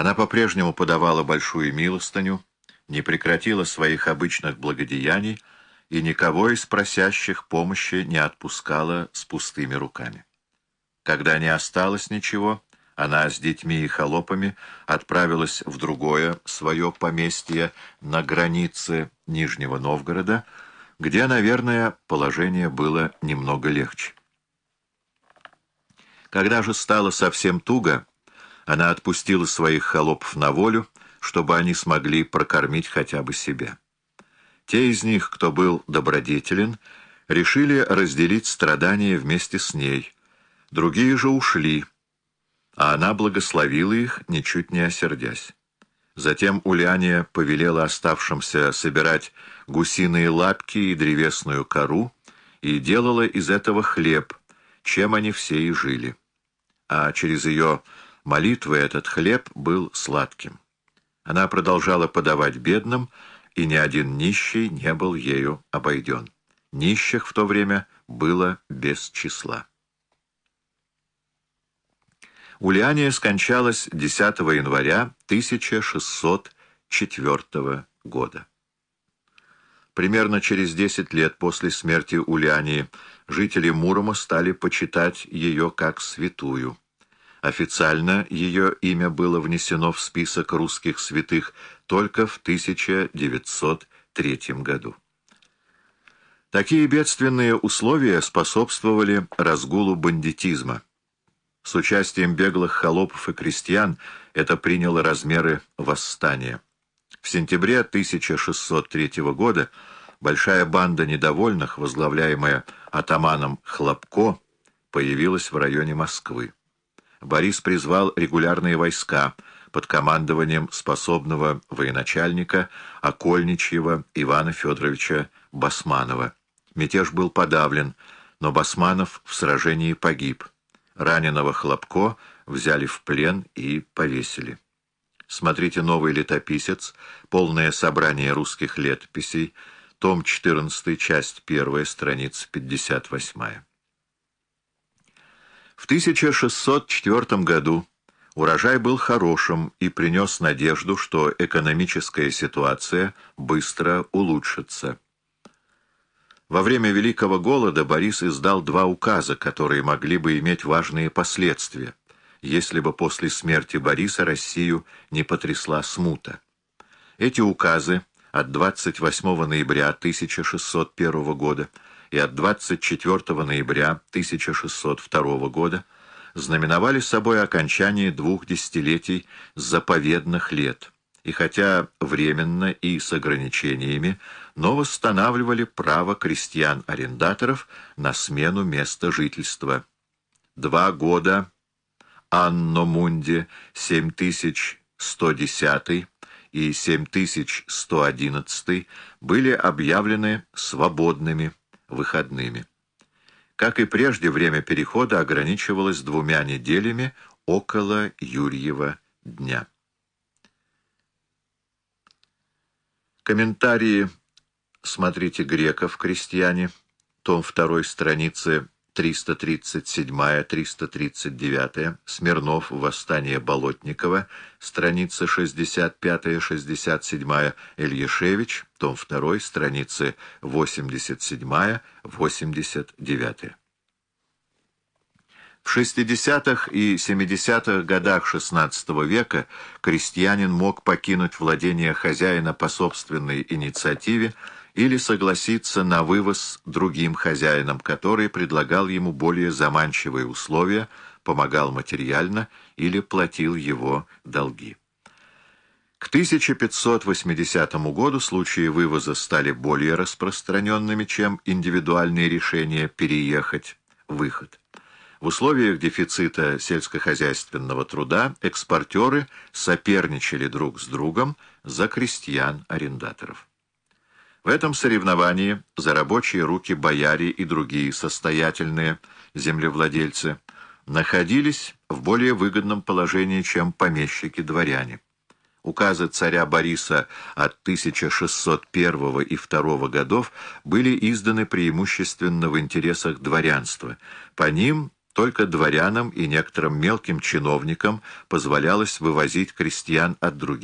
Она по-прежнему подавала большую милостыню, не прекратила своих обычных благодеяний и никого из просящих помощи не отпускала с пустыми руками. Когда не осталось ничего, она с детьми и холопами отправилась в другое свое поместье на границе Нижнего Новгорода, где, наверное, положение было немного легче. Когда же стало совсем туго, она отпустила своих холопов на волю, чтобы они смогли прокормить хотя бы себя. Те из них, кто был добродетелен, решили разделить страдания вместе с ней, другие же ушли, а она благословила их, ничуть не осердясь. Затем Ульяния повелела оставшимся собирать гусиные лапки и древесную кору и делала из этого хлеб, чем они все и жили. А через ее молитвы этот хлеб был сладким. Она продолжала подавать бедным, и ни один нищий не был ею обойден. Нищих в то время было без числа. Ульяния скончалась 10 января 1604 года. Примерно через 10 лет после смерти Ульянии жители Мурома стали почитать ее как святую. Официально ее имя было внесено в список русских святых только в 1903 году. Такие бедственные условия способствовали разгулу бандитизма. С участием беглых холопов и крестьян это приняло размеры восстания. В сентябре 1603 года большая банда недовольных, возглавляемая атаманом Хлопко, появилась в районе Москвы. Борис призвал регулярные войска под командованием способного военачальника Окольничьего Ивана Федоровича Басманова. Мятеж был подавлен, но Басманов в сражении погиб. Раненого Хлопко взяли в плен и повесили. Смотрите «Новый летописец», полное собрание русских летописей, том 14, часть 1, страница 58. В 1604 году урожай был хорошим и принес надежду, что экономическая ситуация быстро улучшится. Во время Великого Голода Борис издал два указа, которые могли бы иметь важные последствия, если бы после смерти Бориса Россию не потрясла смута. Эти указы от 28 ноября 1601 года и от 24 ноября 1602 года знаменовали собой окончание двух десятилетий заповедных лет – и хотя временно и с ограничениями, но восстанавливали право крестьян-арендаторов на смену места жительства. Два года Анно Мунди 7110 и 7111 были объявлены свободными выходными. Как и прежде, время перехода ограничивалось двумя неделями около Юрьева дня. Комментарии смотрите Греков, крестьяне, том 2 страницы 337-339, Смирнов, Восстание Болотникова, страницы 65-67, Ильяшевич, том 2, страницы 87-89. В 60-х и 70-х годах XVI века крестьянин мог покинуть владение хозяина по собственной инициативе или согласиться на вывоз другим хозяинам, который предлагал ему более заманчивые условия, помогал материально или платил его долги. К 1580 году случаи вывоза стали более распространенными, чем индивидуальные решения переехать, выход. В условиях дефицита сельскохозяйственного труда экспортеры соперничали друг с другом за крестьян-арендаторов. В этом соревновании за рабочие руки бояре и другие состоятельные землевладельцы находились в более выгодном положении, чем помещики-дворяне. Указы царя Бориса от 1601 и 2 годов были изданы преимущественно в интересах дворянства. По ним только дворянам и некоторым мелким чиновникам позволялось вывозить крестьян от других